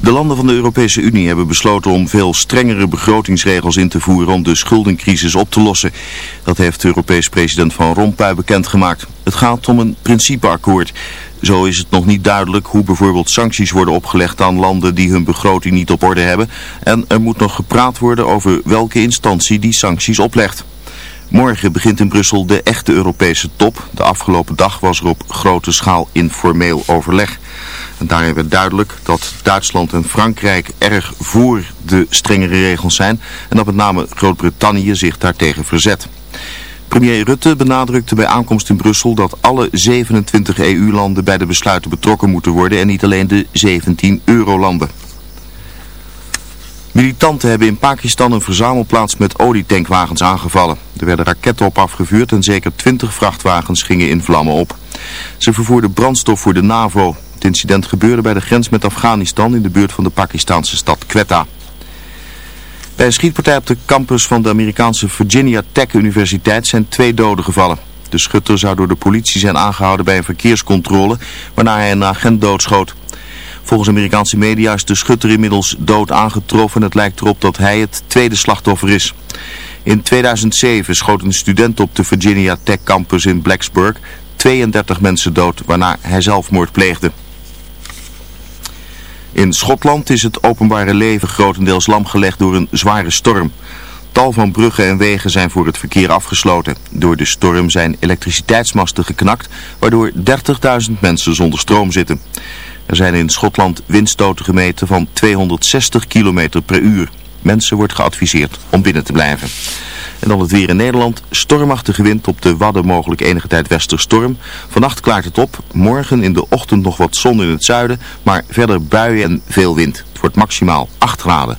De landen van de Europese Unie hebben besloten om veel strengere begrotingsregels in te voeren om de schuldencrisis op te lossen. Dat heeft Europees president Van Rompuy bekendgemaakt. Het gaat om een principeakkoord. Zo is het nog niet duidelijk hoe bijvoorbeeld sancties worden opgelegd aan landen die hun begroting niet op orde hebben. En er moet nog gepraat worden over welke instantie die sancties oplegt. Morgen begint in Brussel de echte Europese top. De afgelopen dag was er op grote schaal informeel overleg. En daarin werd duidelijk dat Duitsland en Frankrijk erg voor de strengere regels zijn en dat met name Groot-Brittannië zich daartegen verzet. Premier Rutte benadrukte bij aankomst in Brussel dat alle 27 EU-landen bij de besluiten betrokken moeten worden en niet alleen de 17 eurolanden. Militanten hebben in Pakistan een verzamelplaats met olietankwagens aangevallen. Er werden raketten op afgevuurd en zeker 20 vrachtwagens gingen in vlammen op. Ze vervoerden brandstof voor de NAVO. Het incident gebeurde bij de grens met Afghanistan in de buurt van de Pakistanse stad Quetta. Bij een schietpartij op de campus van de Amerikaanse Virginia Tech Universiteit zijn twee doden gevallen. De schutter zou door de politie zijn aangehouden bij een verkeerscontrole, waarna hij een agent doodschoot. Volgens Amerikaanse media is de schutter inmiddels dood aangetroffen en het lijkt erop dat hij het tweede slachtoffer is. In 2007 schoot een student op de Virginia Tech campus in Blacksburg 32 mensen dood, waarna hij zelfmoord pleegde. In Schotland is het openbare leven grotendeels lamgelegd door een zware storm. Tal van bruggen en wegen zijn voor het verkeer afgesloten. Door de storm zijn elektriciteitsmasten geknakt, waardoor 30.000 mensen zonder stroom zitten. Er zijn in Schotland windstoten gemeten van 260 km per uur. Mensen wordt geadviseerd om binnen te blijven. En dan het weer in Nederland. Stormachtige wind op de Wadden mogelijk enige tijd westerstorm. Vannacht klaart het op. Morgen in de ochtend nog wat zon in het zuiden. Maar verder buien en veel wind. Het wordt maximaal 8 graden.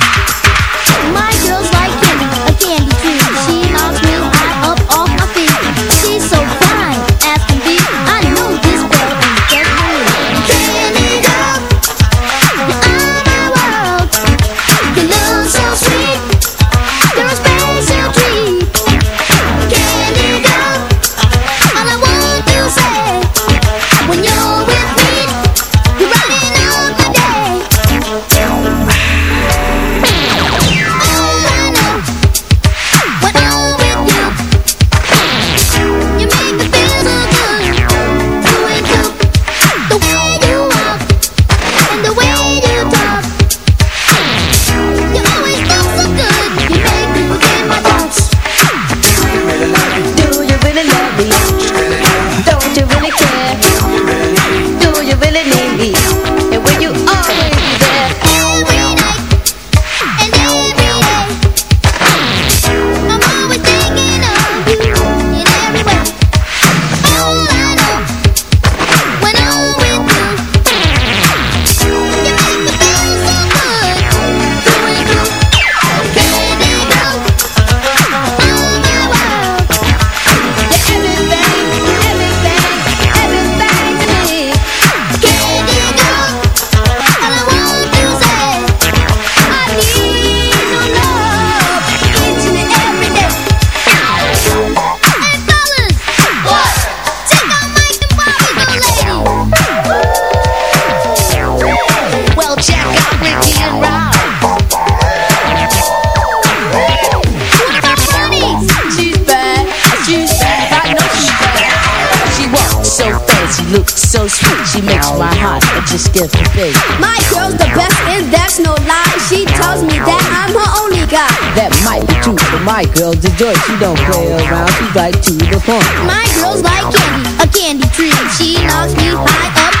My girl's the joy. She don't play around, she's right to the point. My girl's like candy, a candy tree She knocks me high up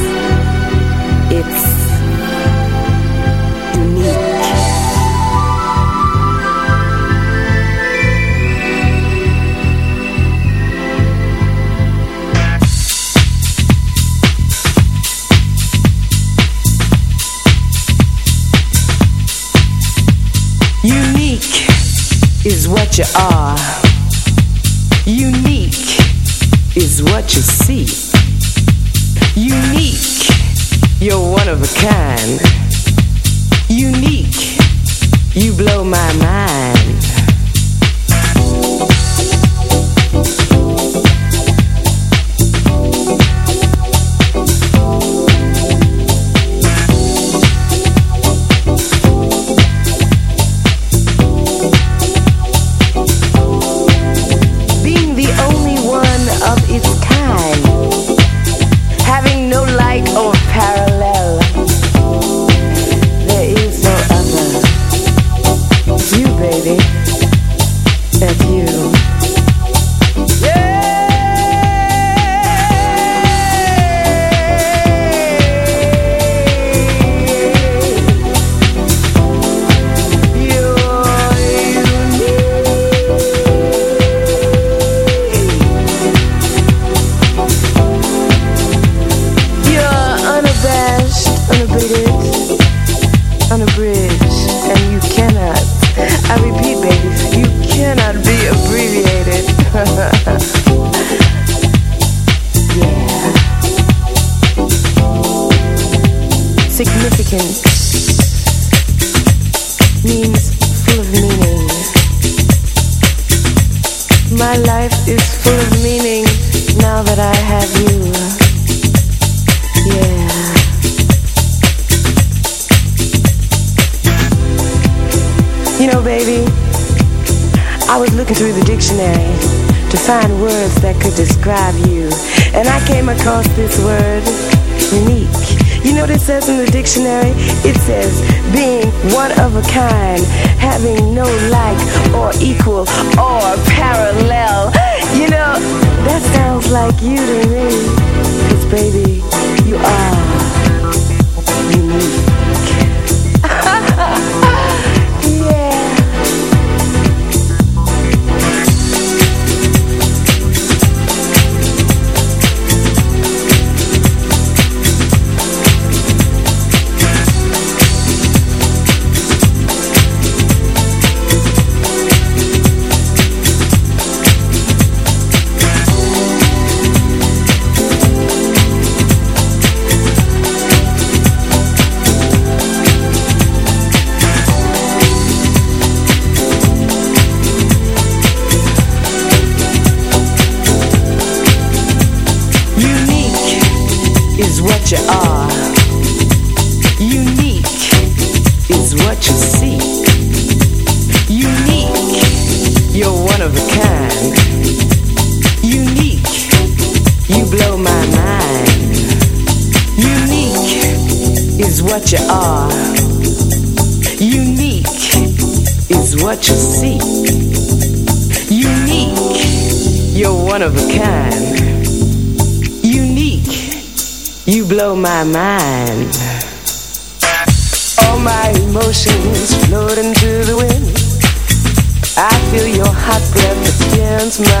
smile.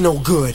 No good.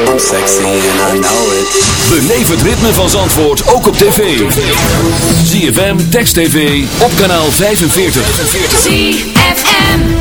I'm sexy and I know it. Beleef het ritme van Zandvoort ook op tv. ZFM, Text TV, op kanaal 45. ZFM.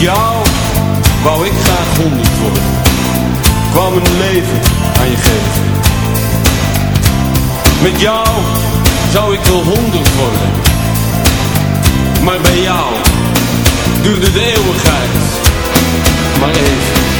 Jou wou ik graag honderd worden. Kwam een leven aan je geven. Met jou zou ik wel honderd worden. Maar bij jou duurde de eeuwigheid maar even.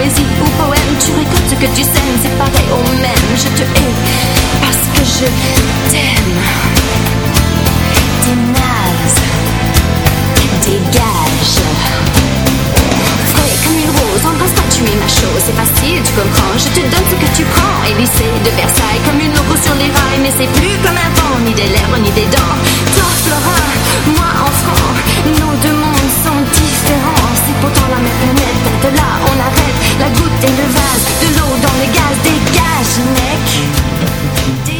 poésie ou poème Tu récoltes ce que tu sèmes, c'est pareil au même. Je te hais parce que je t'aime. T'es naze Dégage Frais comme une rose, embrasse-toi, tu es ma chose. C'est facile, tu comprends, je te donne ce que tu prends. Élysée de Versailles, comme une loco sur les rails. Mais c'est plus comme avant, ni des lèvres, ni des dents. Toi, Flora, moi, enfant Nos deux mondes sont différents. C'est pourtant la même planète, de là on arrête La goutte et le vase, de l'eau dans le gaz Dégage, mec